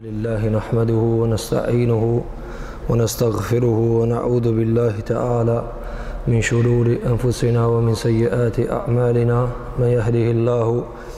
لله نحمده ونستعينه ونستغفره ونعوذ بالله تعالى من شرور أنفسنا ومن سيئات أعمالنا من يهده الله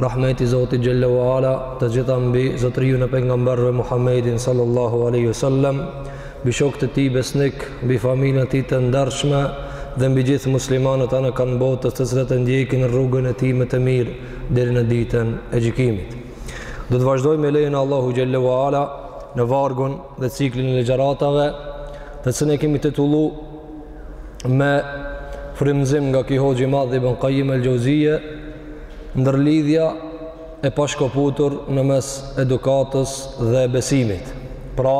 Rahmeti i Zotit xhelle ue ala të gjitha mbi zotërinë e pejgamberëve Muhammedin sallallahu alaihi wasallam, mbi shokët e tij besnikë, mbi familjen e tij të ndershme dhe mbi gjithë muslimanët anekënd botës të cilët e ndjekin rrugën e tij më të mirë deri në ditën e gjykimit. Do të vazhdojmë me lejen e Allahut xhelle ue ala në vargun dhe ciklin e ligjëratave të cilën e kemi titulluar me frymëzim nga ky hoxhë i madh Ibn Qayyim al-Jauziyje ndërlidhja e pashkoputur në mes edukatës dhe besimit. Pra,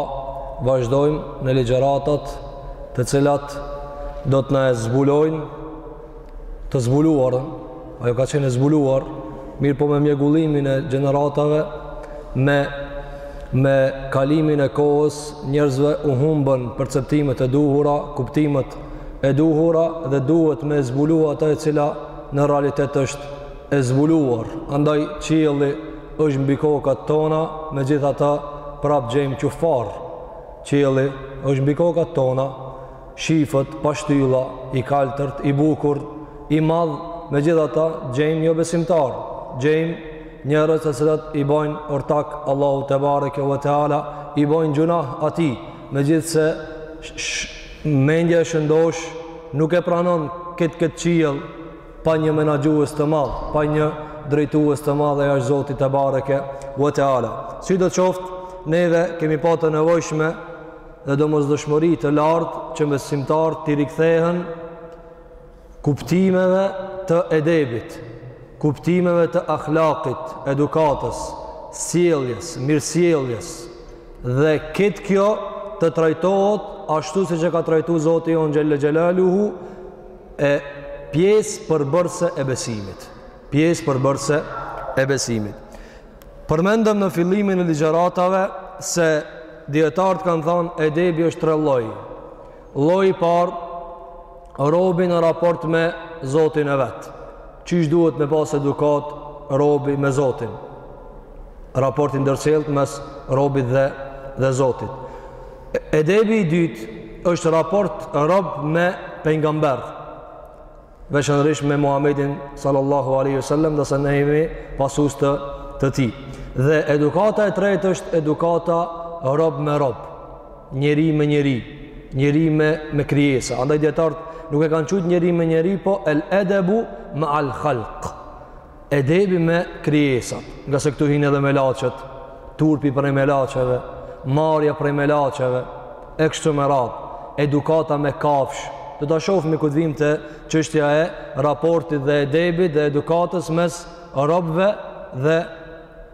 vazhdojmë në ligjëratat të cilat do të na e zbulojnë të zbuluarën, ajo ka qenë e zbuluar, mirëpo me mjegullimin e gjeneratave, me, me kalimin e kohës, njerëzve u humbën perceptimet e duhura, kuptimet e duhura, dhe duhet me e zbulu atë e cila në realitet është e zbuluar. Andaj, qielli është mbi kokat tona, megjithatë prap gjejmë qufar. Qielli është mbi kokat tona, shifet, pa shtylla, i kaltërt, i bukur, i madh, megjithatë gjejmë jobesimtarë, gjejmë njerëz të cilët i bëjnë ortak Allahut tebareke ve teala, i bëjnë gjunah atij, megjithëse mendja e shëndoshë nuk e pranon këtë këtë qiell pa një menaxhues të madh, pa një drejtues të madh e është Zoti tebareke ve teala. Sidoqoftë, neve kemi pa të nevojshme dhe domosdoshmëri të lartë që besimtarët t'i rikthehen kuptimeve të edebit, kuptimeve të ahlakit, edukatës, sjelljes, mirësjelljes dhe këtë kjo të trajtohet ashtu siç e ka trajtuar Zoti ynë xhelle xhelaluhu e pjesë përbërëse e besimit, pjesë përbërëse e besimit. Përmendëm në fillimin e ligjëratave se dietarët kanë thënë edebi është tre lloje. Lloji i parë robi në raport me Zotin e vet. Qysh duhet me pas edukatë robi me Zotin. Raporti ndërsjellët mes robit dhe dhe Zotit. Edebi i dytë është raport rob me pejgamber. veçanërisht me Muhammedin sallallahu alaihi wasallam dhe se ne jemi pasues të të tij. Dhe edukata e tretë është edukata rob me rob, njeri me njeri, njeri me me krijesa. Andaj dietarët nuk e kanë qujt njeri me njeri, po el edebu ma al khalq. Edebi me krijesat, nga se këtu hinë edhe melaqet, turpi prej melaqeve, marrja prej melaqeve, e kështu me radhë, edukata me kafshë, do ta shofmi kur t'vimë te çështja e raportit dhe edebit dhe edukatës mes robve dhe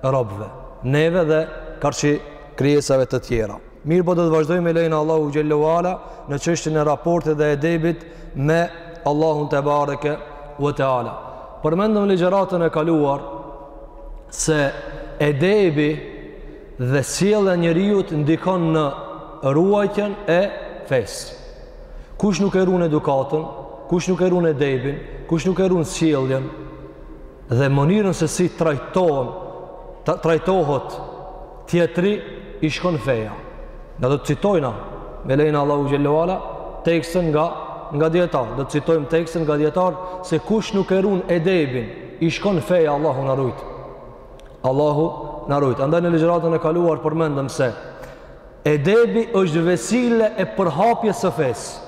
robve, neve dhe karqi krijesave të tjera. Mirëpo do të vazhdojmë me lejen e Allahut xhelle ve ala në çështjen e raportit dhe edebit me Allahun tebareke ve teala. Përmendëm n'ligjëratën e kaluar se edebi dhe sjellja e njeriut ndikon në ruajtjen e fesë. Kush nuk e run edukatën, kush nuk e run edebin, kush nuk e run sjelljen dhe mënyrën se si trajtohen, trajtohet Tjetri i shkon feja. Na do të citojna me lejen e Allahut xhelle ve ala tekste nga, nga djetarë. Do të citojmë tekste nga dijetarë se kush nuk e run edebin, i shkon feja Allahu na rujtë. Allahu na rujtë. Andaj në ligjëratën e kaluar përmendëm se edebi është vesile e përhapjes së fesë.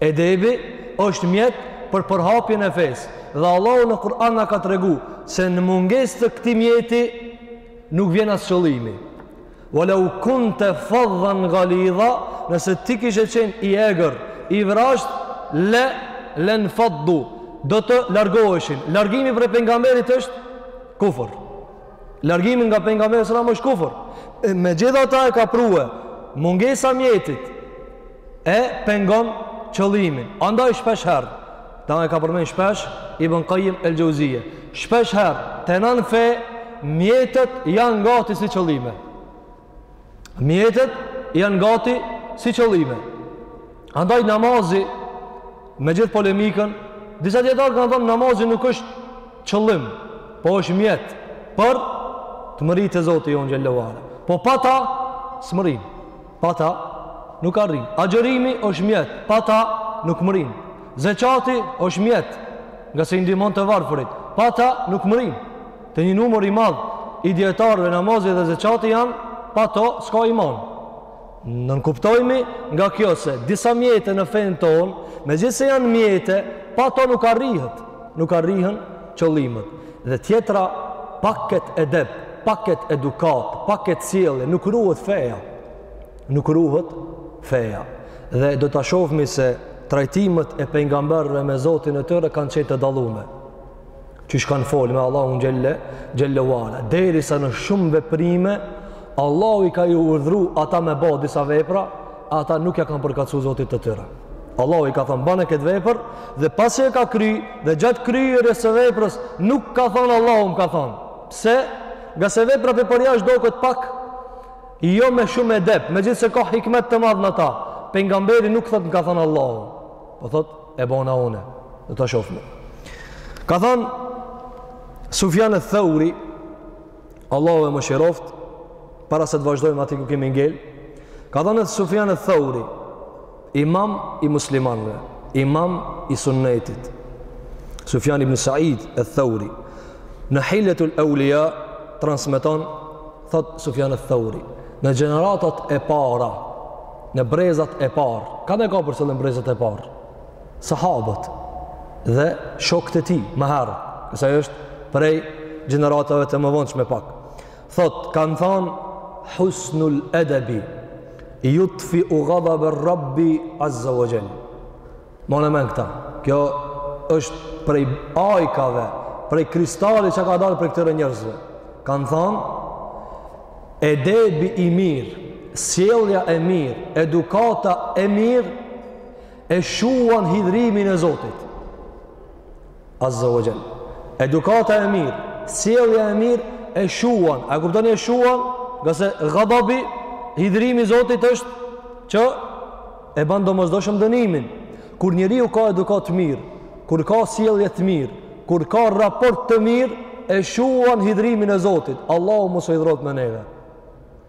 Edebi është mjet për përhapjen e fesë dhe Allahu në Kur'an na ka tregu se në mungesë të këtij mjeti nuk vjen as qëllimi. Walau kunta fadhan ghalidha, nëse ti kishe qenë i egër, i vrasht lenfaddu, do të largoheshin. Largimi prej pejgamberit është kufër. Largimi nga pejgamberi sallallahu alajhi wasallam është kufër. Megjithatë e ka pru mungesa e mjetit e pengon qëllimin. Andaj shpeshherë, këta e ka përmend shpesh Ibën Kajim el Xhevzije, shpeshherë, te na n'fe, mjetet janë gati si qëllime. Mjetet janë gati si qëllime. Andaj namazi, me gjithë polemikën, disa dijetarë kanë thanë namazi nuk është qëllim, po është mjet, për të mërri te Zoti jonë xhelle ve ala po pa ta, s'mërrin. Pa ta, nuk arrin. Agjërimi është mjet, pa ta, nuk mërrin. Zeqati është mjet, nga se i ndihmon të varfërit. Pa ta, nuk mërrin. Te një numër i madh i dijetarëve namazi dhe zeqati janë, pa to, s'ka iman. Nënkuptojmi nga kjo se disa mjete në fenë tonë, megjithëse janë mjete, pa to nuk arrihet. Nuk arrihen qëllimet dhe tjetra pa ket edeb pa ket edukatë pa ket sjellje nuk ruhet feja nuk ruhet feja dhe do ta shofmi se trajtimet e pejgamberëve me Zotin e tyre kanë qenë të dallume qysh kanë fol me Allahun xhelle xhelle ve ala derisa në shumë veprime Allahu i ka urdhru ata me ba disa vepra Ata nuk ja kanë përkatësu Zotit të tyre. Allahu i ka thënë bane këtë vepër dhe pasi e ka kry dhe gjatë kryerjes së veprës nuk ka thënë Allahu më ka thënë. Pse? Ngase vepra për përjashtë doket pak jo me shumë edep, megjithëse ka hikmet të madh në ta. Pengamberi nuk thot më ka thënë Allahu. Po thot e bona une. Do ta shofme. Ka thënë Sufjan e Thauri Allahu e mëshiroft para se të vazhdojmë aty ku kemi ngel ka thënë Sufjan e Thauri imam i muslimanëve imam i sunnetit Sufjan ibn Said e Thauri në Hiljetul Eulija transmeton thot Sufjan e Thauri në gjeneratat e para në brezat e parë kanë e ka për qëllim brezat e parë sahabët dhe shokët e tij më herë, se është prej gjeneratave të mëvonshme pak. Thot, kanë thënë husnul adabi yutfi ghadab ar-rabbi azza wa jall. Mone men këta. Kjo është prej ajkave, prej kristalit që ka dalë prej këtyre njerëzve. Kanë thënë edebi i mirë, sjellja e mirë, edukata e mirë e shuan hidhrimin e Zotit. Azza wa Jall. Edukata e mirë, sjellja e mirë e shuan. A kuptoni e shuan? Ngase ghadabi hidhrimi i Zotit është që e bën domosdoshëm dënimin. Kur njeriu ka edukat të mirë, kur ka sjellje të mirë, kur ka raport të mirë, e shuan hidhrimin e Zotit. Allahu mos u hidhroft me neve.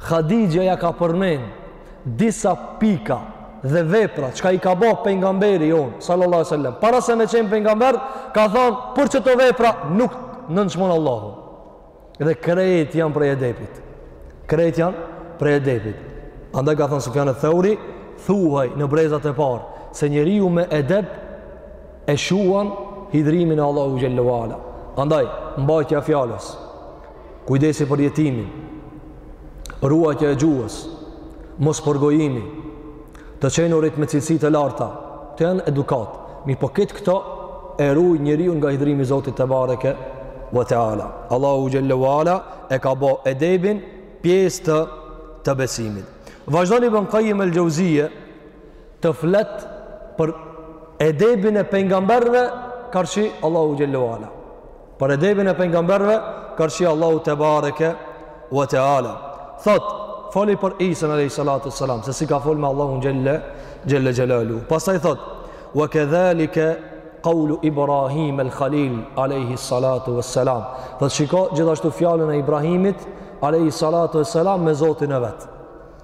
Hadixha ja ka përmend disa pika dhe vepra çka i ka bë pejgamberi jon sallallahu alaihi wasallam. Para se me qenë pejgamber, ka thënë për qëto vepra nuk nënçmon Allahu. Dhe krejt janë prej edepit. Krejt janë prej edepit. Andaj ka thënë Sufjan al-Thauri, thuhej në brezat e parë se njeriu me edep e shuan hidrimin e Allahu xhel-le ue ala. Andaj mbajtja e fjalës, Kujdesi për jetimin, ruajtja e gjuhës, mos përgojimi, të qenurit me cilësi të larta, kto janë edukat. Me i pasë këto e ruj njeriun nga hidrimi Zotit tebareke ue teala. Allahu xhel-le ue ala e ka bo edebin pjesë të, të besimit. Vazhdon Ibn Kajim el Xheuzije të flet për edebin e pengamberve karshi Allahu xhel-le ue ala. Për edebin e pengamberve, karshi Allahu tebareke wa teala. Thot, foli për Isën alejhi salatu selam, se si ka fol me Allahun xhel-le, xhel-le xhelaluhu. Pastaj thot, wa kedhalike kaulu Ibrahim el Khalil alejhi salatu wa selam. Thot, shiko gjithashtu fjalën e Ibrahimit alejhi salatu wa selam me Zotin e vet.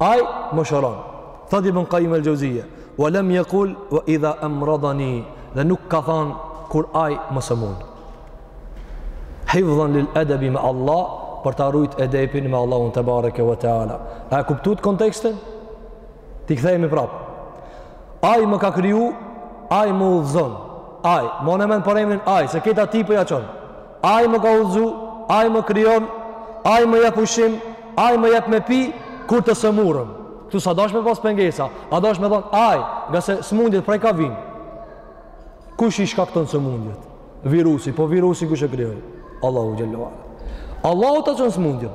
Ai më shëron. Thot Ibn Qayyim al-Jauziyja, "Wa lam yaqul wa idha amradani", dhe nuk ka thënë kur ai më sëmund. Hifdhan lil adabi ma Allah, për ta rujt edepin me Allahun tebareke ve teala. A e kuptuat kontekstin? T'i kthehemi prap. Ai më ka kriju, ai më udhëzon. Ai, mane mend përemrin ai, se këta atij po ja çon. Ai më ka udhëzu, ai më krijon, ai më jep ushim, ai më jep me pi kur të sëmurëm. Këtu s'a dash me pas pengesa, a dash me thonë ai, ngase sëmundjet prej ka vinë. Kush i shkakton sëmundjet? Virusi, po virusi kush e krijoi? Allahu xhelle ve ala. Allahu ta çon sëmundjen.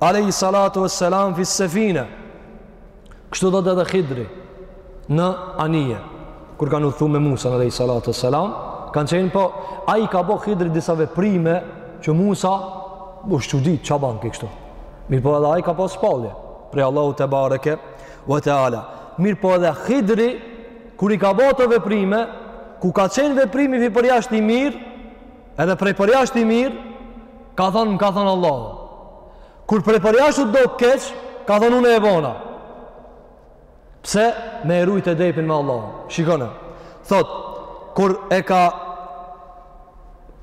Alejhi salatu ve selam fis sefine. Kështu thot edhe Hidri në anije. Kur kanë udhtu me Musan alejhi salatu ve selam, kanë qenë po, ai ka bo Hidri disa veprime që Musa u çudit, ça ban ky kështu. Mirëpo edhe ai ka pas shpallje prej Allahu tebareke ve teala. Mirëpo edhe Hidri, kur i ka bo ato veprime, ku ka qenë veprimi pi përjashtë i mirë, Edhe prej përjashtë i mirë, ka thonë, më ka thonë Allahu. Kur prej përjashtë u dok keq, ka thonë unë e bona. Pse? Me e rujtë edepin me Allah. Shikone, thotë, kur e ka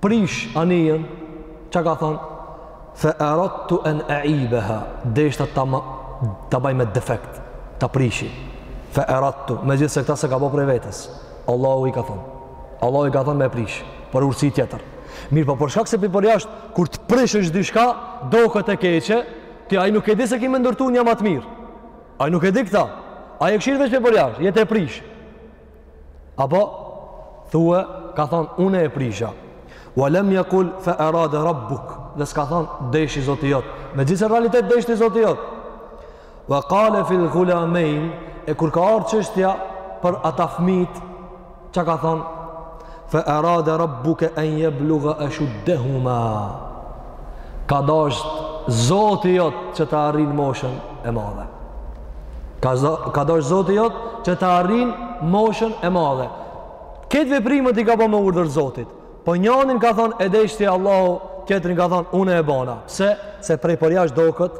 prish anijën, ça ka thonë, fe eradtu en eibeha, deshta ta, ma, ta baj me defekt, ta prishi, fe eradtu, megjithëse këta s'e ka bo prej vetës, Allahu i ka thonë. Allahu i ka thonë me prish, për urësi tjetër. Mirëpo për shkak se pi përjashtë, kur të prishësh diçka, dokët e keqe, ti ai nuk e di se ki me ndërtu një ma të mirë. Ai nuk e di këta. Ai e kshyr veç pi përjashtë, je tu e prish. Apo, thue, ka thonë, une e prisha. Wa lem jekul fe erade rabbuk, dhe s'ka thonë, deshi zoti jot. Megjithëse realitet deshi zoti jot. Wa qala fi al-ghulamayn, e kur ka ardhur çështja për ata fëmijt, çka ka thon? Fa arada rabbuka an yablugha ashuddahuma. Ka dash Zoti jot që ta arrin moshën e madhe. Ka ka dash Zoti jot që ta arrin moshën e madhe. Krejt veprimet i ka bën me urdhër Zotit. Po njanin ka thon e deshti Allahu, tjetrin ka thon unë e bona. Pse? Se prej përjash dokët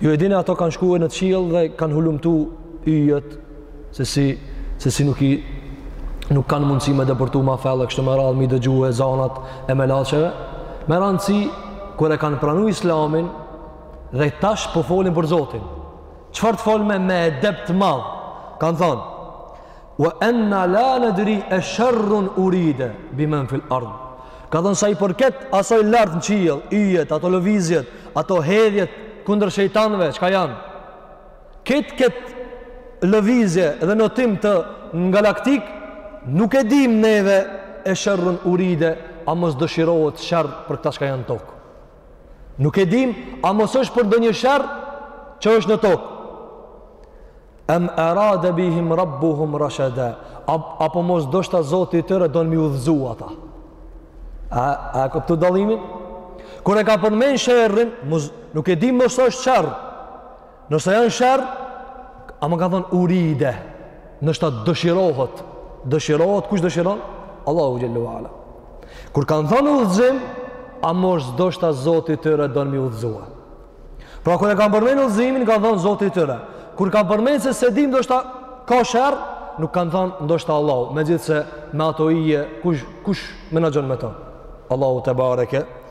Ju e dini ato kanë shku në qiell dhe kanë hulumtu yjet se si se si nuk i nuk kanë mundësi me depërtu ma fellë kështu me radhë me i dëgju zanat e melaçeve. Me rëndësi kur e kanë pranu Islamin dhe tash po folin për Zotin. Çfarë të folme me edep të madh? Kan thon Wa anna la nadri asharrun urida biman fil ard. Ka thonë sa i përket asaj lart në qiell, yjet, ato lëvizjet, ato hedhjet kundër shejtanëve, çka janë? Këtë këtë lëvizje dhe notim të në galaktikë, nuk e dim neve e shërrën uride, a mos dëshirohet sherr për këta çka janë tokë. Nuk e dim, a mos është për ndonjë sherr që është në tokë. Em arada bihim rabbuhum rashada. Apo mos ndoshta Zoti i tyre don m'i udhëzu ata. A e kuptu dallimin? Kur e ka përmend sherrin, mos nuk e dim mos është sherr. Ndoshta janë sherr, ama kanë thonë uride, ndoshta dëshirohet, dëshirohet, kush dëshiron? Allahu xhelle ve ala. Kur kanë thonë udhëzim, a mos ndoshta Zoti i tyre don m'i udhëzua. Pra kur e kanë përmend udhëzimin, kanë thonë Zoti i tyre. Kur kanë përmend se s'e dim ndoshta ka sherr, nuk kanë thonë ndoshta Allahu, megjithëse me ato yje, kush, kush menaxhon me to? Allahu tebareke,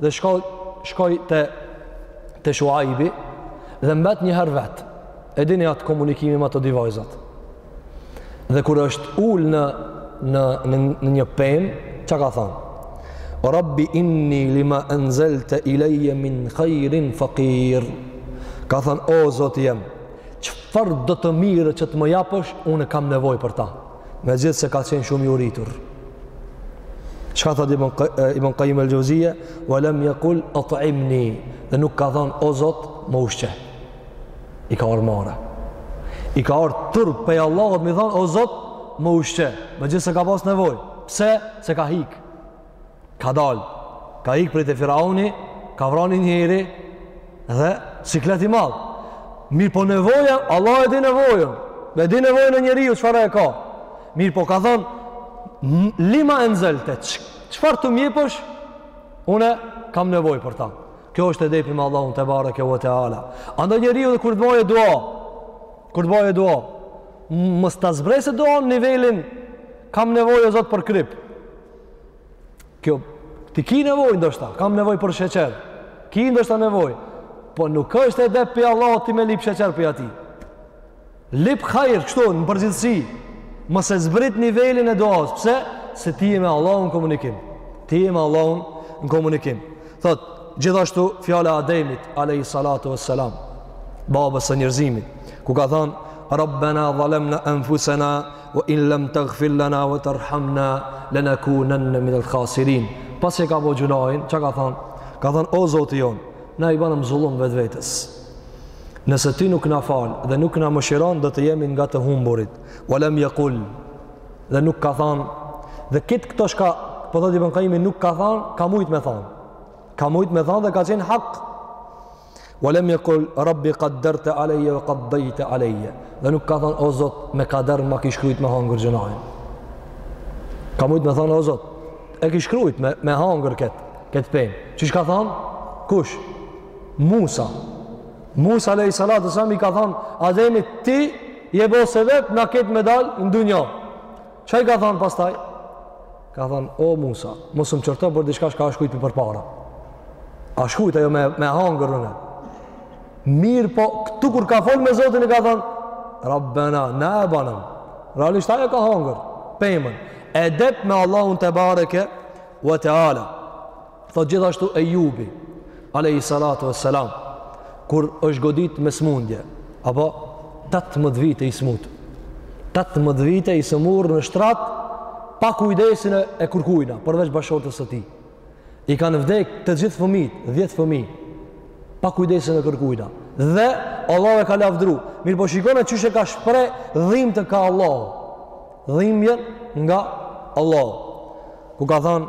Dhe shkoi, shkoi te, te Shuajbi dhe mbet një herë vetë. E dini atë komunikimin me ato dy vajzat. Dhe kur është ul në, në, në, në një pemë, çka ka thonë? Rabbi inni lima enzelte ileje min hajrin fakir. Ka thonë, o Zoti jem, çfarëdo të mire që të më japësh, unë kam nevojë për ta. megjithëse ka qenë shumë i uritur. Çka thotë Ibn Kajim El Xhevzije, ve lem jekul atimni, dhe nuk ka thonë o Zot më ushqe. I ka ardh marre. I ka ardh turp pej Allahut me i thonë o Zot më ushqe, megjithëse ka pas nevojë. Pse? Se ka hik. Ka dalë, ka hik prej te Firauni, ka vra ni njeri dhe siklet i madh. Mirëpo nevoja, Allahu e di nevojën, e di nevojën e njeriut çfarë e ka. Mirëpo ka thonë, lima enzelte, çfarë të më japësh, une kam nevojë për ta. Kjo është edepi me Allahun tebareke ve teala. Andaj njeriu edhe kur të boje dua, kur të boje dua, mos ta zbrese duan në nivelin, kam nevojë o Zot për kryp, Kjo, ti ki nevojë ndoshta, kam nevojë për sheqer, ki ndoshta nevojë, po nuk është edep pi Allahut ti me lip sheqer pi atij. Lip hajr, kështu, në përgjithësi, mos e zbrit nivelin e duasë, pse? Se ti je me Allahun në komunikim. Ti je me Allahun në komunikim. Thotë, gjithashtu, fjala e Ademit, alejhi salatu ve selam, babës së njerëzimit, ku ka thonë, Rabbena dhalemna enfusena, Wa in lam taghfir lana wa tarhamna lanakunanna min al khasirin. Pasi e ka bo gjynahin, çka ka thon? Ka thon o Zoti jon, na i banëm zullum vetvetes. Nëse ti nuk na fal dhe nuk na mëshiron, do të jemi nga të humburit. Wa lam yaqul dhe nuk ka thon dhe krejt këto shka po thotë Ibn Qayimi nuk ka thon, ka mujt me thon. Ka mujt me thon dhe ka qenë hak. Wa lam yaqul rabbi qaddarta alayya wa qadayta alayya. Dhe nuk ka thanë o Zot me kader ma ki shkrujt me hangër gjynahin. Ka mujt me thanë o Zot, e ki shkrujt me me hangër kët, kët pemë. Çish ka thanë? Kush? Musa. Musa alayhi salatu wa selam i ka thanë Ademit ti je bo sebep na krejt me dal në dunja. Ça i ka thanë pastaj? Ka thonë, o Musa, mos më qorto për diçka shka a shkrujt përpara. A shkrujt ajo me, me hangër unë. Mirëpo, këtu kur ka folë me Zotin i ka thanë, Rabbena, na e banëm. Realisht ai e ka hangër pemën. Edep me Allahun tebareke ve teala. Thot gjithashtu Ejubi, alejhi salatu ve selam, kur është godit me smundje, apo 18 vite i smut, 18 vite i sëmur në shtrat, pa kujdesin e kërkujna, përveç bashkëshortes së tij. I kanë vdek të gjithë fëmijët, 10 fëmijë, pa kujdesin e kërkujna. Dhe Allahu e ka lavdru, mirëpo shikone qysh e ka shpreh dhimbtë ka Allahu, dhimbjen nga Allahu. Ku ka thanë,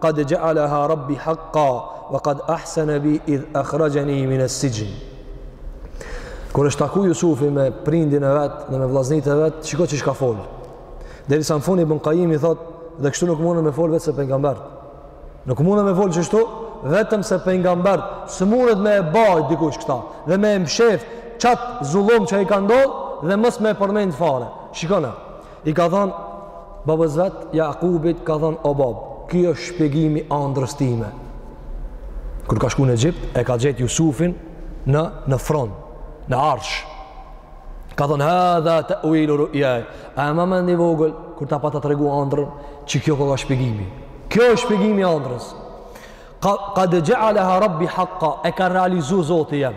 Qad ja'alaha Rabbi haqqa wa qad ahsana bi idh akhrajani min as-sijn. Kur është taku Jusufi me prindin e vet dhe me vllaznit e vet, shikoj çish ka fol. Derisa në fund Ibn Qayyimi thot, dhe kështu nuk munden me fol vetëm se pejgamberët. Nuk munden me fol qështu vetëm se pejgamberët. S'mundet me e bajt dikush këta dhe me e mshef qat zullum që i ka ndodh dhe mos me e përmend fare. Shikona. I ka thanë babës vet, Jakubit ka thanë o bab, kjo është shpjegimi i andrrës time. Kur ka shku në Egjipt, e ka gjetë Jusufin në në front, në arsh. Ka thanë hadha ta'wilu ru'yaya. A e man mend i vogël kur ta pata tregu andrrën, që kjo koka shpjegimi. Kjo është shpjegimi i andrrës. Qad, qad ja'alaha rabbi haqqa, e ka realizu Zoti jem.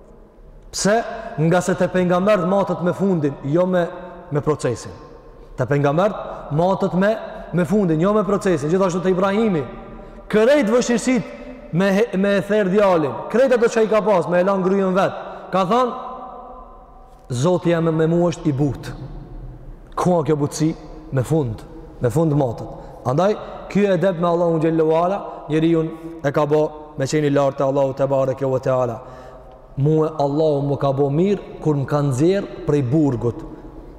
Pse? Ngase te pejgamberët matet me fundin, jo me, me procesin. Te pejgamberët matet me, me fundin, jo me procesin. Gjithashtu te Ibrahimi, krejt vështirësitë me, me e therë djalin, krejt ato që i ka pas, me e lanë grujen e vet. Ka thonë, Zoti jem me mu është i butë. Ku a kjo butësi? Me fund. Me fund matet. Andaj, ky edeb me Allahu xhelle ue ala, njeriun e ka bo me qenë i lartë te Allahu tebareke ue teala. Mue Allahu më ka bo mirë, kur më ka nxjerr prej burgut.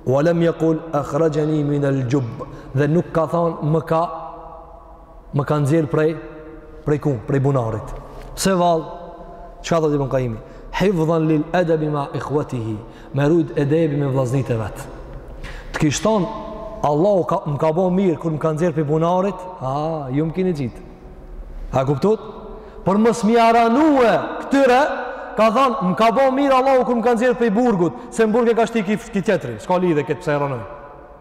Ue lem jekul, ekhrexheni min el xhub. Dhe nuk ka thonë, më ka më ka nxjerr prej prej ku, prej bunarit. Pse vallë? Çka thotë Ibn Kajimi? Hifdhan lil edebi ma ikhwatihi. Me rujt edebin me vllaznit e vet. Të kish thon Allahu më ka bo mirë kur më ka nxjerr prej bunarit, a, ju më kini qit. A e kuptut? Për mos me ia ranue këtyre ka thon më ka bo mirë Allahu kur më ka nxjerr prej burgut, se në burg e ka shti ky, ky tjetri, s'ka lidhje këtë pse e ranoj.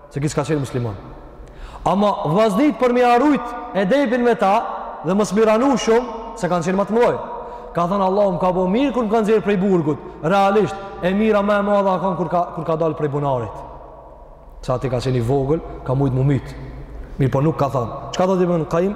Se ky s'ka qenë musliman. Ama vllaznit për me e rujt edebin me ta dhe mos m'i ranu shumë se kanë qenë ma të mdhoj. Ka thënë Allahu më ka bo mirë kur më ka nxjerr prej burgut. Realisht, e mira ma e madhe a kan kur ka, kur ka dalë prej bunarit. Se aty ka qenë i vogël, ka mujtë m'u myt. Mirëpo nuk ka thënë. Çka thotë Ibn Kajim?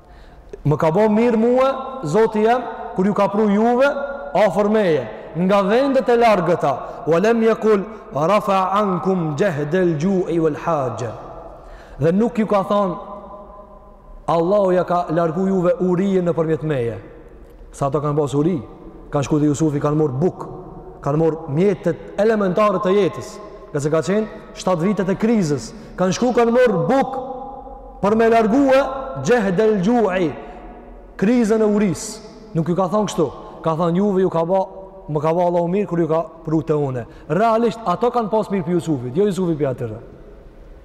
Më ka bo mirë mue, zoti jem, kur ju ka pru juve, afër meje, nga vendet e largëta, ue lem jekul, rafa ankum xhehdel xhui vel haxhe. Dhe nuk ju ka thonë, Allahu ja ka largu juve urinë nëpërmjet meje. Se ata kanë pasë uri, kanë shku te Jusufi, kanë morë bukë, kanë morë mjetët elementare të jetës, ngase ka qenë 7 vitet e krizës, kanë shku, kanë morë bukë, Për me largue xhehdel xhui, krizën e urisë, nuk ju ka thonë kështu, ka thonë juve ju ka ba, më ka ba Allahu mirë kur ju ka pru te une. Realisht, ata kanë pas mirë prej Jusufit, jo Jusufi prej atyre.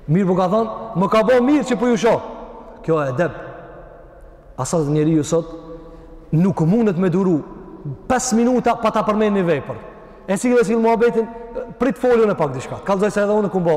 Mirëpo ka thonë, më ka ba mirë që po ju shoh. Kjo edeb. A sot njeriu sot, nuk mundet me duru 5 minuta pa ta përmen një vepër. E sill dhe sill muhabetin, prit folën e pak dishka. Kallzaj se edhe unë kum bo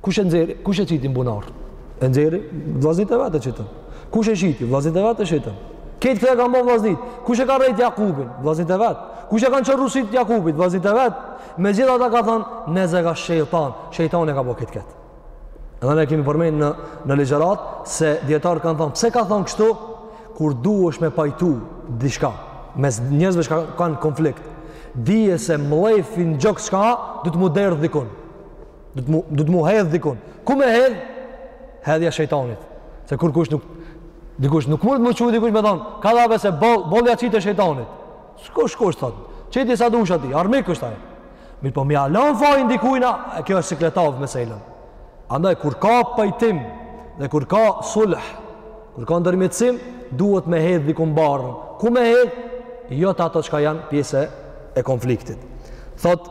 Kush e nxjerri? Kush e qiti në bunar? E nxjerri vllazit e vet e qitën. Kush e qiti? Vllazit e vet e qitën. Këtë këtë e kanë bo vllazit. Kush e ka rrejt Jakubin? Vllazit e vet. Kush e kanë qorru sytë Jakubit? Vllazit e vet. Megjithatë ka thënë, nezega shejtan. Shejtani e ka bo këtë këtë. Edhe ne kemi përmenë në, në ligjërata se dijetarët kanë thënë, pse ka thënë kështu? Kur duhesh me pajtu dishka, mes njerëzve që kanë konflikt, dije se mllefi në gjoks çka, duhet m'u derdh dikun. do të mu do të mu hedh dikun ku me hedh hedhja shejtanit se kurkush nuk dikush nuk mund të më çojë dikush me thon ka dha se boll boll ia qite shejtanit shko shko thot qitja sa dush aty armik është ai mirëpo me ia lan fajin dikujna e kjo është sikletav mesele andaj kur ka pajtim dhe kur ka sulh kur ka ndërmjetësim duhet me hedh dikund barrën ku me hedh jo te ata që ka janë pjesë e konfliktit thot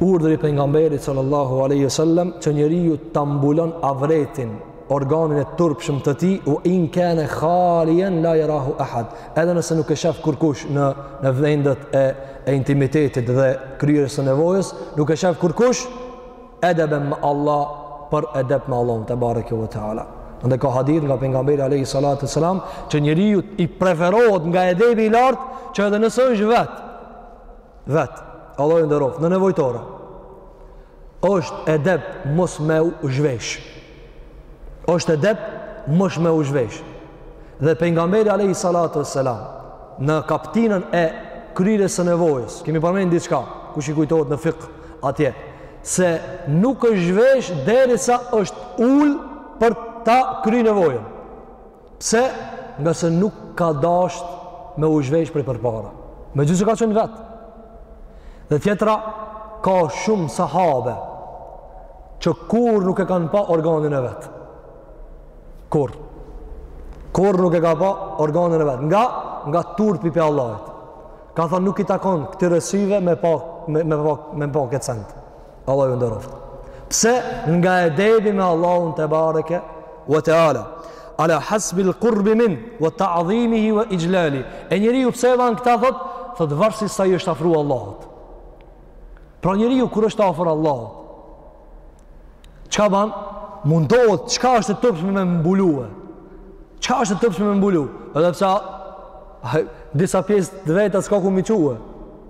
Urdhri i pejgamberit sallallahu alaihi wasallam që njeriu ta mbulon avretin, organin e turpshëm të tij, u in kana khalian la yarahu ahad. Edhe nëse nuk e shef kurkush në në vendet e e intimitetit dhe kryerjes së nevojës, nuk e shef kurkush edep me Allah për edep me Allahun tebareke ve teala. Andaj ka hadith nga pejgamberi alejhi salatu selam që njeriut i preferohet nga edebi i lartë që edhe nëse është vetë Vet, Allahu ju nderoftë, në nevojtore. Është edep mos me u zhvesh. Është edep mos me u zhvesh. Dhe pejgamberi alayhi salatu wassalam në kaptinën e kryerjes së nevojës. Kemi përmend diçka, kush i kujtohet në fikh atje se nuk është zhvesh derisa është ul për ta kry nevojën. Pse? Ngase nuk ka dasht me u zhvesh prej përpara. Megjithëse ka qenë vetë. Dhe tjetra, ka shumë sahabe që kurrë nuk e kanë pa organin e vet. Kurrë. Kurrë nuk e ka pa organin e vet. Nga? Nga turpi prej Allahut. Ka thanë nuk i takon këtij rrezikut me pa, me, me, me pa këtë send. Allahu ju nderoftë. Pse nga edebi me Allahun tebareke wa teala, ala hasbil kurbi minhu, wa tadhimihi, wa ixhlalihi. E njeriu pse e ban këta thot, thot varësisht sa i është afru Allahut. Pra njeriu kur është afër Allahut, çka ban, mundohet, çka është e turpshme me mbulue, çka është e turpshme me mbulue, edhe pse disa pjesë të veta, s'ka ku me i çue,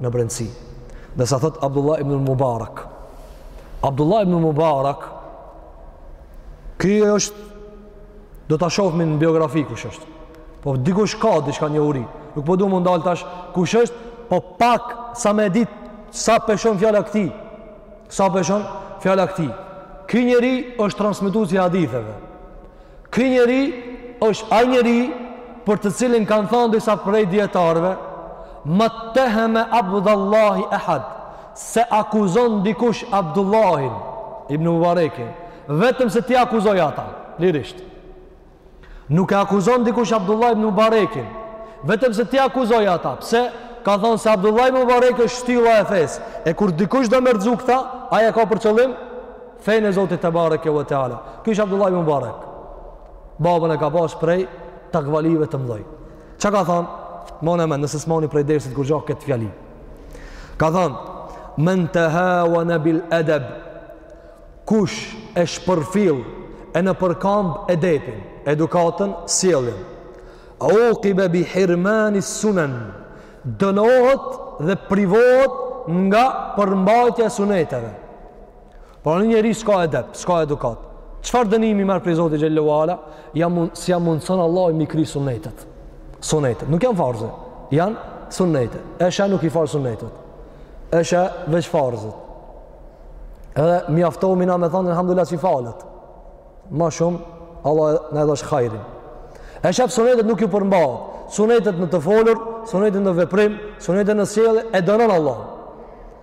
në brendësi. Ndërsa thot Abdullah ibn Mubarak. Abdullah ibn Mubarak ky është do ta shohim në biografi kush është. Po dikush ka diçka njohuri. Nuk po du m'u ndal tash kush është, po pak sa me e dit sa peshon fjala e këtij. Sa peshon fjala e këtij. Ky njeri është transmetues i haditheve. Ky njeri është ai njeri për të cilin kanë thënë disa prej dijetarëve, "Ma ttehama Abdullah ahad", s'e akuzon dikush Abdullahin ibn Mubarekin, vetëm se ti akuzoje atë, lirisht. Nuk e akuzon dikush Abdullah ibn Mubarekin, vetëm se ti akuzoje atë. Pse? Ka thënë se Abdullah ibn Mubarek është shtylla e fesë. E kur dikush do me rrzu këta, ai e ka për qëllim Fenë e Zotit tebareke ve teala. Ky është Abdullah ibn Mubarak. Babën e ka pas prej takvalive të mëdhoj. Çka ka thënë? Mone men nëse s'mani prej dersit kurgja këtë fjali. Ka thënë: "Men tahawana bil adab" Kush e shpërfill e nëpërkamb edepin, edukatën, sjelljen. Uqiba bi hirmani sunan. Dënohet dhe privohet nga përmbajtja e suneteve. Pra një njeri s'ka edep, s'ka edukatë. Çfarë dënimi merr prej Zotit Xhelle ue Ala? Ja mun, s'ja mundëson Allahi m'i kry sunetet. Sunetet. Nuk janë farze. Janë sunetet. E sheh nuk i fal sunetet. E sheh veç farzët. Edhe mjafton mi na me thonë, alhamdulillah si falet. Ma shumë, Allah na e dhashtë hajrin. E sheh pe sunetet nuk ju përmba. Sunetet në të folur, sunetet në veprim, sunetet në sjellje, e dënon Allah.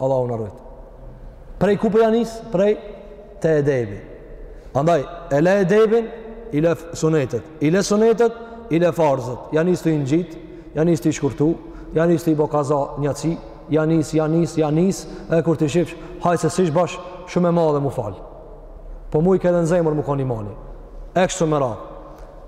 Allahu na rujt. Prej ku po ja nis? Prej te edebi. Andaj e lë edebin, i le sunetet, i le sunetet, i le farzët. Ja nis tu i ngjit, ja nis tu i shkurtu, ja nis tu i bo kaza njaci, ja nis, ja nis, ja nis, e kur t'i shifsh, hajt se s'ish bash shumë e madhe m'u fal. Po muj ke në zemër m'u kon imani. E kshu me radhë.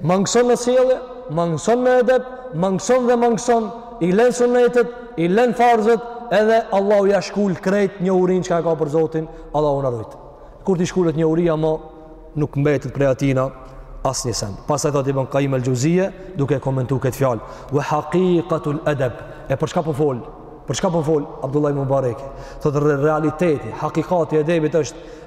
Mangëson në sjellje, mangëson në edep, mangëson dhe mangëson, i len sunnetet, i len farzët, edhe Allahu ja shkull krejt njohurinë çka e ka për Zotin, Allahu na rujtë. Kur t'i shkulet njohuria ma, nuk mbetet prej atina, asnjë send. Pastaj thotë Ibn Kajim el Xheuzije, duke komentu këtë fjalë. Ve hakikatul edeb. E për çka po fol? Për çka po fol Abdullah ibn Mubareki. Thotë realiteti, hakikati i edebit është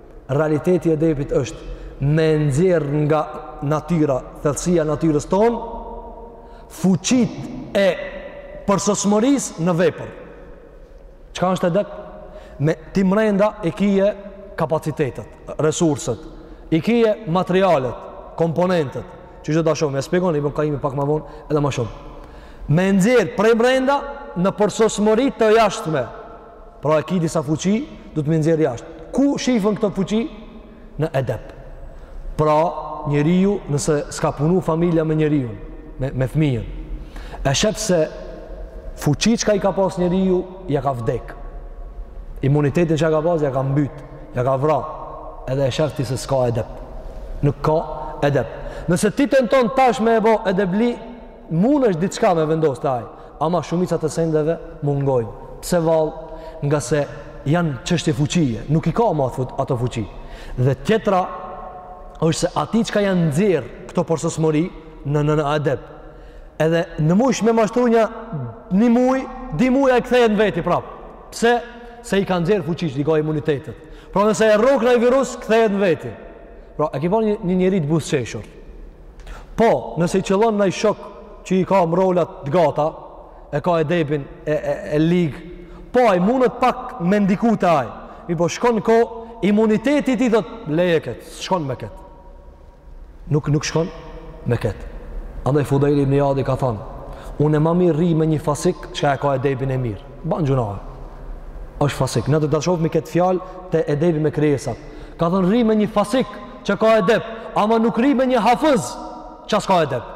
realiteti i edepit është me nxjerr nga natyra, thellësia e natyrës tonë, fuqitë e përsosmërisë në vepër. Çka është edep? Me ti mrenda i kije kapacitetet, resurset, i kije materialet, komponentet, që çdo, tash më e shpjegon Ibn Kajimi pak ma vonë, edhe ma shumë. Me nxjerr prej mrenda në përsosmëri të jashtëme, Pra e ki disa fuqi, duhet me i nxjerr jashtë. Ku shifen këto fuqi? Në edep. Pra njeriu nëse s'ka punu familja me njeriun, me, me fmijën. E sheh se fuqi çka i ka pas njeriu, ja ka vdek. Imunitetin çka ka pas, ja ka mbyt, ja ka vra. Edhe e shef ti se s'ka edep. Nuk ka edep. Nëse ti tenton tash me e bo edepli, mundesh diçka me vendos te ai. Ama shumica e sendeve mungojnë. Pse vallë? Nga se janë çështje fuqie, nuk i ka ma ato, ato fuqi. Dhe tjetra është se atij çka janë nxjerr këto përsosmëri në në edep. Edhe në mujsh me mashtru një një muj, dy muj ai kthehet në veti prapë. Pse? Se i ka nxjerr fuqi që i ka imunitet. Pra nëse e rrok naj virus, kthehet në veti. Pra, e ki pa një, një njeri të buzëqeshur. Po, nëse i qëllon naj shok që i ka mrolat të gjata, e ka edebin e, e, e lig, po ai mundet pak me ndiku te ai, mirëpo shkon koha, imuniteti i thot, leje këtë, shkon me këtë. Nuk, nuk shkon me këtë. Andaj Fudejli ibn Ijadi ka thonë, unë e ma mirë rri me një fasik, që ka e ka edebin e mirë, ban gjunahë, është fasik, ne do ta shofim këtë fjalë te edebi me krijesat, ka thonë rri me një fasik, që ka edep, ama nuk rri me një hafëz, që s'ka edep.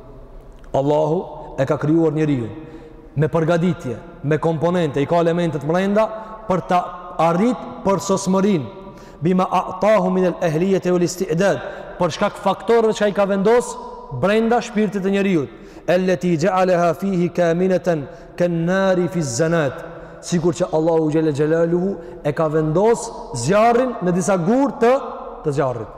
Allahu e ka krijuar njeriun me përgatitje, me komponente, i ka elementet mrenda për ta arrit përsosmërinë bima a'tahu min al-ahliyyah wal isti'dad për shkak faktorëve që ka i ka vendos brenda shpirtit të njeriut allati ja'alaha fihi kaminatan kan-nari fiz-zinad sikur që Allahu xhelle xhelaluhu e ka vendos zjarrin në disa gurë të të zjarrit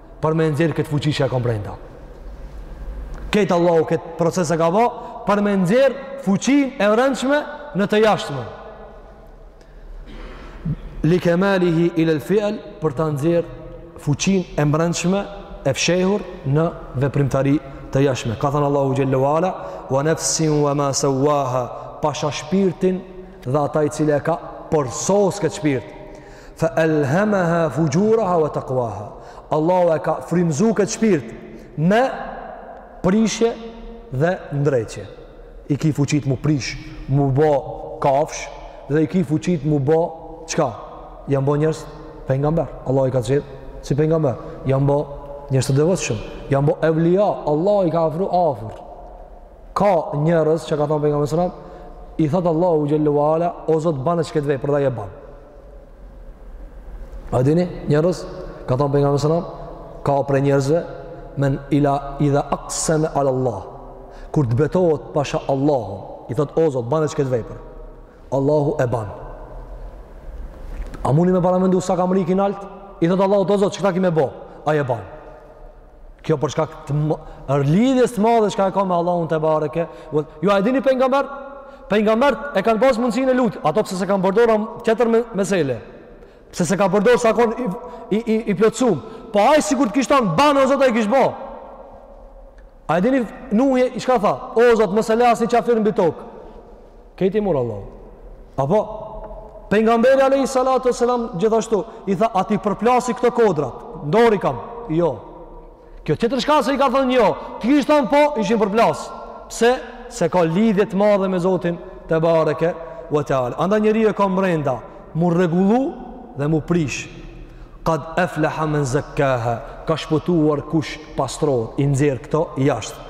për me e nxjerr këtë fuqi që e ka brenda. Krejt Allahu këtë proces e ka vu, për me e nxjerr fuqinë e mrendshme në të jashtme. Li kemalihi ilel fi'l për ta nxjerr fuqinë e mbrendshme e fshehur në veprimtari të jashtme. Ka thënë Allahu xhelle ue ala, wa nefsin wa ma sewwaha, pasha shpirtin dhe ata i cili e ka përsos këtë shpirt. Fa alhamaha fujuraha wa taqwaha. Allahu e ka frymëzu këtë shpirt me prishje dhe ndreqje. I ki fuqit mu prish, mu bo kafsh dhe i ki fuqit mu bo çka? Jan bo njerëz pejgamber. Allahu i ka zgjedh si pejgamber. Jan bo njerëz të devotshëm, jan bo evlija, Allahu i ka afru afër. Ka njerëz që ka thënë pejgamberi sallallahu i thot Allahu xhelle ue ala o zot banë çka të vej për ta e ban. A dini, njerëz, ka thonë Pejgamberi alejhi selam, ka prej njerëzve, men ila idha akseme alallah, kur të betohet pasha Allahun, i thotë, o Zot, bane qëkët vepër, Allahu e ban. A muni me paramendu sa ka mrri ki nalt, i thotë Allahut, o Zot, qëkëta ki me bo, ai e ban. Kjo për shkak të lidhjes të madhe çka e ka me Allahun tebareke. Ju a e dini pejgamber? Pejgamberët e kanë pas mundësinë e lut, ato pse s'e kanë përdor, a tjetër mesele. Pse s'e ka përdor s'a kon i i i, i plotsum. Po ai sikur të kish thon bane o Zot ai kish bo. A e dini Nuhi çka tha? O Zot mos e lë asnjë kafir mbi tokë. Krejt i mur Allahu. Apo, pejgamberi alejhi salatu ve selam gjithashtu, i tha, a t'i përplasi këto kodrat? N'dorë i kam, jo. Kjo tjetër çka se i ka thënë jo, të kish thënë po, ishin përplas. Pse? Se ka lidhje të madhe me Zotin tebareke ve teala. Andaj njeri e ka mrenda, m'u rregullu dhe m'u prish. Kad efleha men zekkaha, ka shpëtuar kush pastrohet, i nxirr këto jashtë.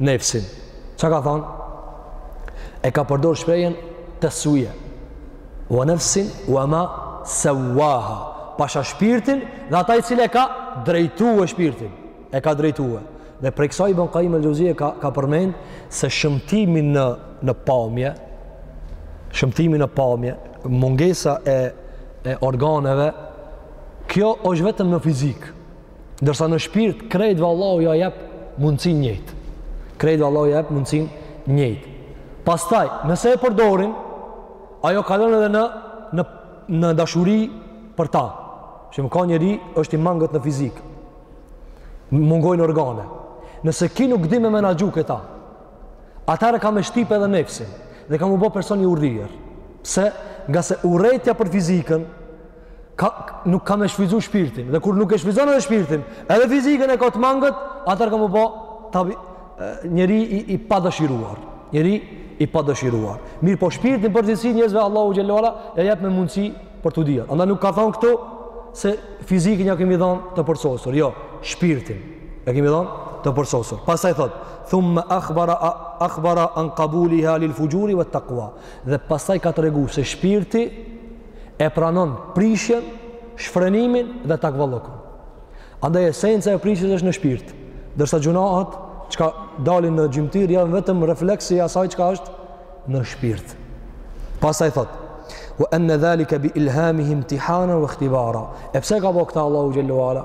nefsin. Ça ka thonë? E ka përdor shprehjen tesuije. Ua nefsin, ua ma seuaha. Pasha shpirtin dhe ata i cili e ka drejtue shpirtin. E ka drejtue. Dhe prej kësaj Ibn Kajim el Xheuzije ka, ka përmend se shëmtimi në, në pamje, shëmtimi në pamje, mungesa e, e organeve, kjo është vetëm në fizik. Ndërsa në shpirt krejtve Allahu ja jep mundësin njëjtë. Krejtve Allahu ja jep mundësin njëjtë. Pastaj, nëse e përdorin, ajo kalon edhe në në në dashuri për ta. Shembull ka njeri është i mangët në fizik. Mungojnë organe. Nëse ki nuk di me menaxhu këta, atëherë ka me shtype edhe nefsin dhe ka m'u bo person i urryer. Pse, ngase urrejtja për fizikën, ka, nuk ka me shfrytëzu shpirtin. Dhe kur nuk e shfrytëzon edhe shpirtin, edhe fizikën e ka të mangët, atër ka m'u bo tabi, njeri i, i padëshiruar. Njeri i padëshiruar. Mirëpo shpirtin përgjithësi njerëzve Allahu xhel-le ue ala e jep me mundësi për të dyja. Andaj nuk ka thonë këtu se fizikin ja kemi dhonë të përsosur. Jo, shpirtin ja kemi dhonë të përsosur. Pasaj thotë, thumme akhbara, akhbara an kabuliha lil fuxhuri ve takua. Dhe pasaj ka tregu se shpirti e pranon prishjen, shfrenimin dhe takvallëkun. Andaj esenca e prishjes është në shpirt, ndërsa gjynahet çka dalin në gjymtyrë janë vetëm refleksi i asaj çka është në shpirt. Pasaj thot, wa enne dhalike bi ilhamihi imtihana ve ikhtibara. E pse e ka bo këta Allahu xhel-le ue ala?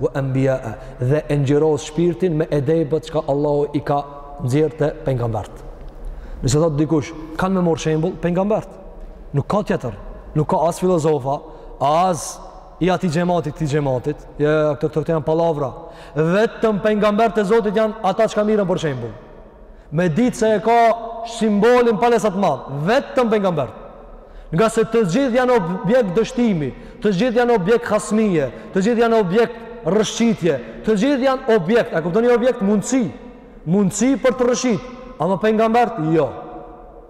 wa anbiya dhe e ngjëros shpirtin me edebet çka Allahu i ka nxjerrë te pejgamberët. Nëse thot dikush, kanë me marr shembull pejgamberët. Nuk ka tjetër, nuk ka as filozofa, as i atij xhematit, këtij xhematit. Ja, jo, këto këto janë pallavra. Vetëm pejgamberët e Zotit janë ata çka mirren për shembull. Me ditë se e ka simbolin pa lesat madh, vetëm pejgamberët. Ngase të gjithë janë objekt dështimi, të gjithë janë objekt hasmije, të gjithë janë objekt rrëshqitje, të gjithë janë objekt, e kuptoni objekt mundësi, mundësi për të rrëshqit, ama pejgamberët, jo.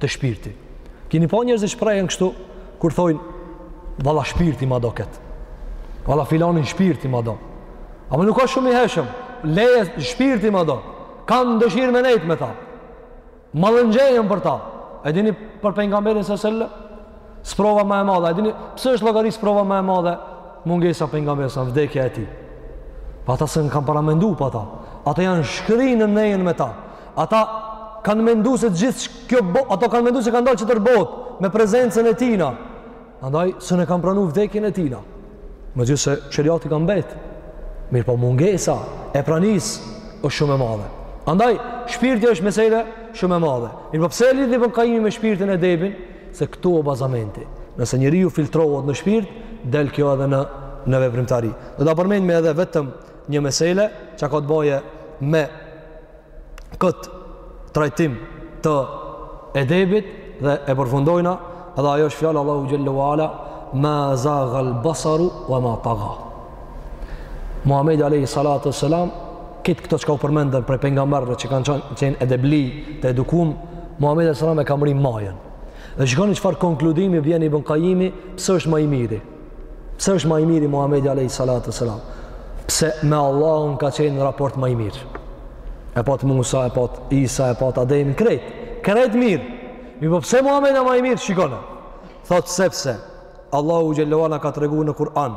te shpirti. Kini pa njerëzit shprehen kështu, kur thojnë, valla shpirti ma do këtë. Valla filanin shpirti ma do. Ama nuk është shumë i hijshëm, leje shpirti ma do. Kam dëshirë me nejt me ta. Mallëngjehem për ta. E dini për pejgamberin sa sellem? Sprova më e madhe, a dini pse është llogari sprova më e madhe? Mungesa pejgamberit sa vdekja e tij. Po ata s'e kanë paramendu pa ata. Ata janë shkri në nejën me ta. Ata kanë menduar se gjithë kjo bo, ata kanë menduar se kanë dalë tjetër botë me prezencën e tina. Andaj s'un e kanë pranu vdekjen e tina. Megjithëse sheriati ka mbet Mirëpo mungesa e pranisë është shumë e madhe Andaj shpirti është mesele shumë e madhe Mirëpo pse e lidh Ibn Kajimi me shpirtin edebin se këtu o bazamenti, nëse njeriu filtrohet në shpirt, del kjo edhe në, në veprimtari. Do ta përmendim edhe vetëm një mesele që ka të baje me këtë trajtim të edebit dhe e përfundojna edhe ajo është fjala e Allahu xhel-le ue ala ma zagal basaru wa ma taga Muhammedi Alejhi Salatu Selam Krejt këto çka u përmendën prej pejgamberëve që kanë qenë, qenë edebli të edukum, Muhammedi alejhi selam e ka mbërri majën. Dhe shikoni çfarë konkludimi vjen Ibn Kajimi, pse është ma i miri. Pse është ma i miri Muhammedi Alejhi Salatu Selam. Pse me Allahun ka qenë në raport ma i mirë. E pat Musa, e pat Isa, e pat Ademi, krejt. Krejt mirë. Mirëpo pse Muhammedi ma i mirë, shikoni. Thotë sepse, Allahu xhel-le ue ala ka tregu në Kur'an,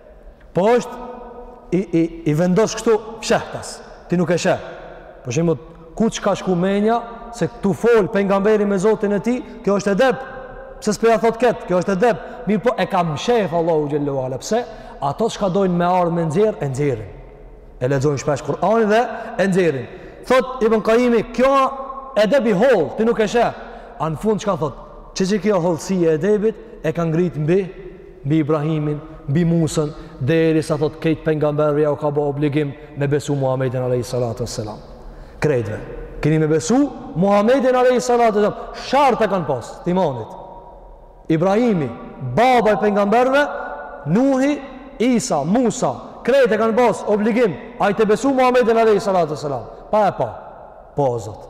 Po është i, i, i vendos kështu shehtas. Ti nuk e sheh. Për shembull, ku t'ka shku menja se këtu fol pejgamberi me Zotin e tij, kjo është edeb. Pse s'po ia thot kët? Kjo është edeb. Mirëpo e ka mshef Allahu xhel-le ue ala. Pse? Ata çka dojn me ardh me nxjerr, e nxjerrin. E lexojnë shpesh Kur'anin dhe e nxjerrin. Thot Ibn Qayimi, ky edeb i hollë, ti nuk e sheh. A në fund çka thot? Që, që kjo hollësi e edebit e ka ngrit mbi mbi Ibrahimin, mbi Musën, derisa thot krejt pejgamberëve jau ka bë obligim me besu Muhamedin alayhis salatu wassalam. Krejtve. Keni me besu Muhamedin alayhis salatu wassalam. Shart e kanë pas t'imanit. Ibrahimi, baba i pejgamberëve, Nuhi, Isa, Musa, krejt e kanë pas obligim ai të besu Muhamedin alayhis salatu wassalam. Pa e pa. Po Zot.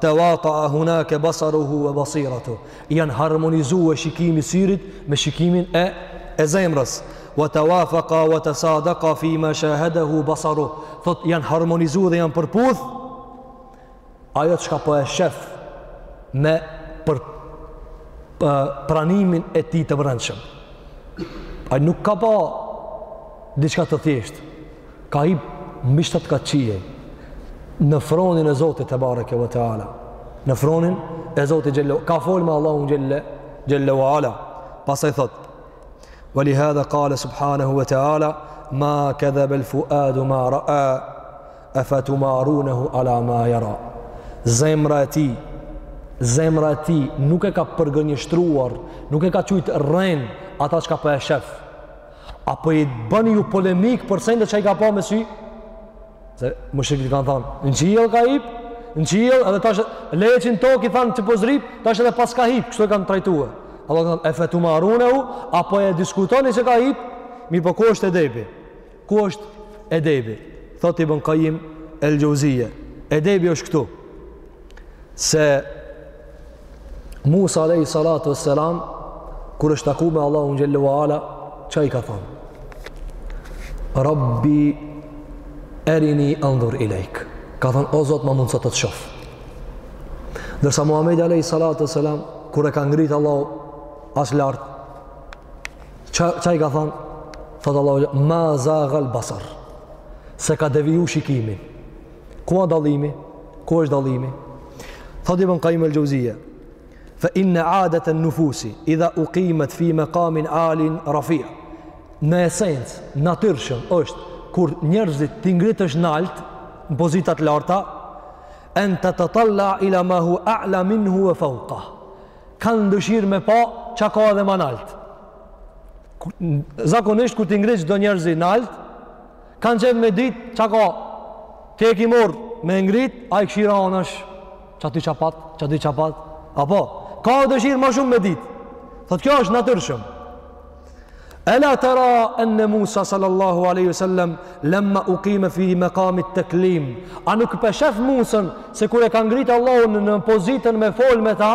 Tawata'a hunake basaruhu wa basiratu. Janë harmonizu shikimi i syrit me shikimin e e zemrës. Wa tawafaqa wa tasadaqa fi ma shahadahu basaru. Thot janë harmonizu dhe janë përputh ajo çka po e shef me për pranimin e tij të brendshëm. Ai nuk ka pa diçka të thjeshtë. Ka hip mbi shtatë kat qiej në fronin e Zotit tebareke ve teala. Në fronin e Zotit xhelle ka fol me Allahun xhelle xhelle ve ala. Pastaj thot: "Wa li hadha qala subhanahu ve teala ma kadhaba al fuadu ma ra'a afatumarunahu ala ma yara." Zemra e tij zemra e tij nuk e ka përgënjeshtruar, nuk e ka qujt rrenë ata çka po e shef. A po i bëni ju polemik për sende që i ka pa me sy? Se mushrikët i kanë thanë, në qiell ka hip, në qiell, edhe tash leje që në tokë i thanë që po zrip, tash edhe paska hip, kështu e kanë trajtue. Allahu ka thanë, efetumarunehu, a po e diskutoni që ka hip? Mirëpo ku është edebi? Ku është edebi? Thot Ibn Kajim el Xhevzije. Edebi është këtu. se Musa alejhi salatu ve selam kur është taku me Allahun xhelle ve ala ça i ka thonë Rabbi erini endhur ilejk ka thonë o Zot ma mundëso të të shof ndërsa Muhammedi alejhi salatu ve selam kur e ka ngrit Allahu aq lart ça, ça i ka thonë thotë Allahu ma zagal basar s'e ka deviju shikimin Ku a dallimi? Ku është dallimi? Thot Ibn Kajim el Xhevzije. Fe inne adeten nufusi, idha ukimet fi mekamin alin rafia. Në esencë, natyrshëm është, kur njerëzit t'i ngritësh naltë, në pozita t'larta, en tetetalla ila ma hu a'la minhu ve fauka. Kanë dëshirë me pa, ça ka edhe ma naltë. Zakonisht, kur t'i ngrit do njerëz naltë, Kanë qejf me ditë, ça ka, ti e ki marrë, me e ngrit, ai kshir anësh, ça ti ça pat, ça ti ça pat, apo, ka dëshirë ma shumë me ditë, thot kjo është natyrshëm, ela tera enne Musa sallallahu aleyhi sallem, lemma ukime fi mekamit teklim, a nuk p'e shef Musën, se kur e ka ngrit Allahu në pozitën me fol me ta,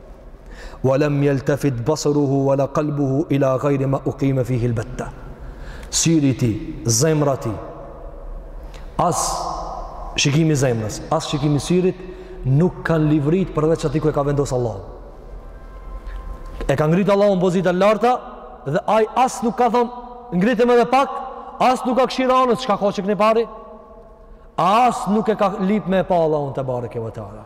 Walem jeltefit basaruhu wala kalbuhu ila gajri ma ukime fihi elbetta. Syri i tij, zemra e tij, as shikimi i zemrës, as shikimi i syrit, nuk kanë livrit përveç aty ku e ka vendosë Allahu. E ka ngritë Allahu në pozita t'larta dhe ai as nuk ka thonë ngritëm edhe pak, as nuk ka kshyr anës, çka ka qeknej pari. As nuk e ka lip me e pa Allahun tebareke ve teala.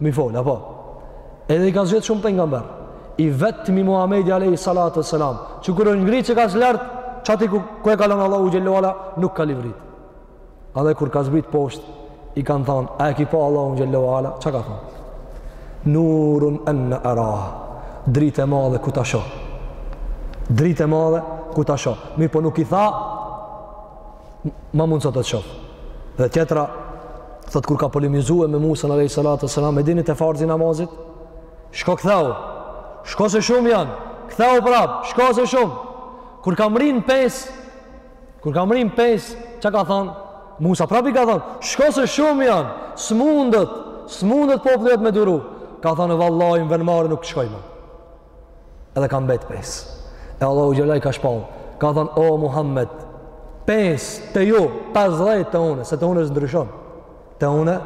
Me i fol, apo? Edhe i ka zgjedh shumë pejgamberë. I vetmi Muhammedi Alejhi Salatu Selam, që kur osht ngritë qekaq lart, qaty ku, ku e ka lonë Allahu xhelle ue ala, nuk ka livritë. Edhe kur ka zbritë poshtë, i kanë thanë, a e ki pa Allahun xhelle ue ala, çka ka thanë? Nurun enna erah, dritë e madhe ku ta shoh. Dritë e madhe ku ta shoh. Mirëpo nuk i tha, ma mundëso të të shof dhe tjetra thot kur ka polemizu me Musan a.s. e dini te farzi i namazit shko kthehu shko se shumë janë kthehu prap, shko se shumë kur ka mrri n'pes kur ka mrri n'pes çka ka thonë Musa prap i ka thonë shko se shumë janë s'mundet s'mundet populli yt me duru ka thonë vallahi m'vjen marre nuk shkoj ma edhe ka mbet pes e Allahu xhelle ue ala i ka shpall ka thënë o Muhammed pes te ju 50 te une se te une s'ndryshon te une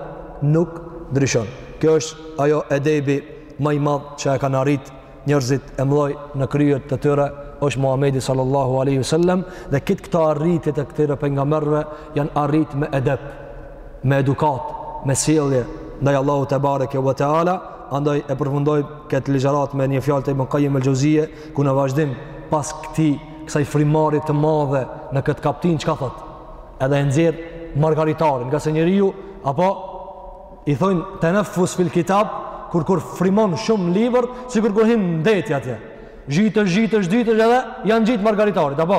nuk ndryshon kjo është ajo edebi ma i madh që e kanë arrit njerzit e mdhoj në krye të tyre është Muhammedi sallallahu aleyhi sallam dhe kët këto arritje të këtyre pejgamberëve janë arrit me edep me edukat, me sjellje ndaj Allahut tebareke ve teala, andaj e përfundoj këtë ligjëratë me një fjalë të Ibn Qayyim al-Jawziyye, ku në vazhdim pas këtij kësaj frymëmarrje të madhe në këtë kaptin çka thot. Edhe e nxjerr margaritarin, ngase njeriu apo i thonë teneffus fil kitab kur kur frymon shumë n'libër, sikur kur hin n'deti atje. Zhytesh, zhytesh, zhytesh edhe janë gjithë margaritarët, apo?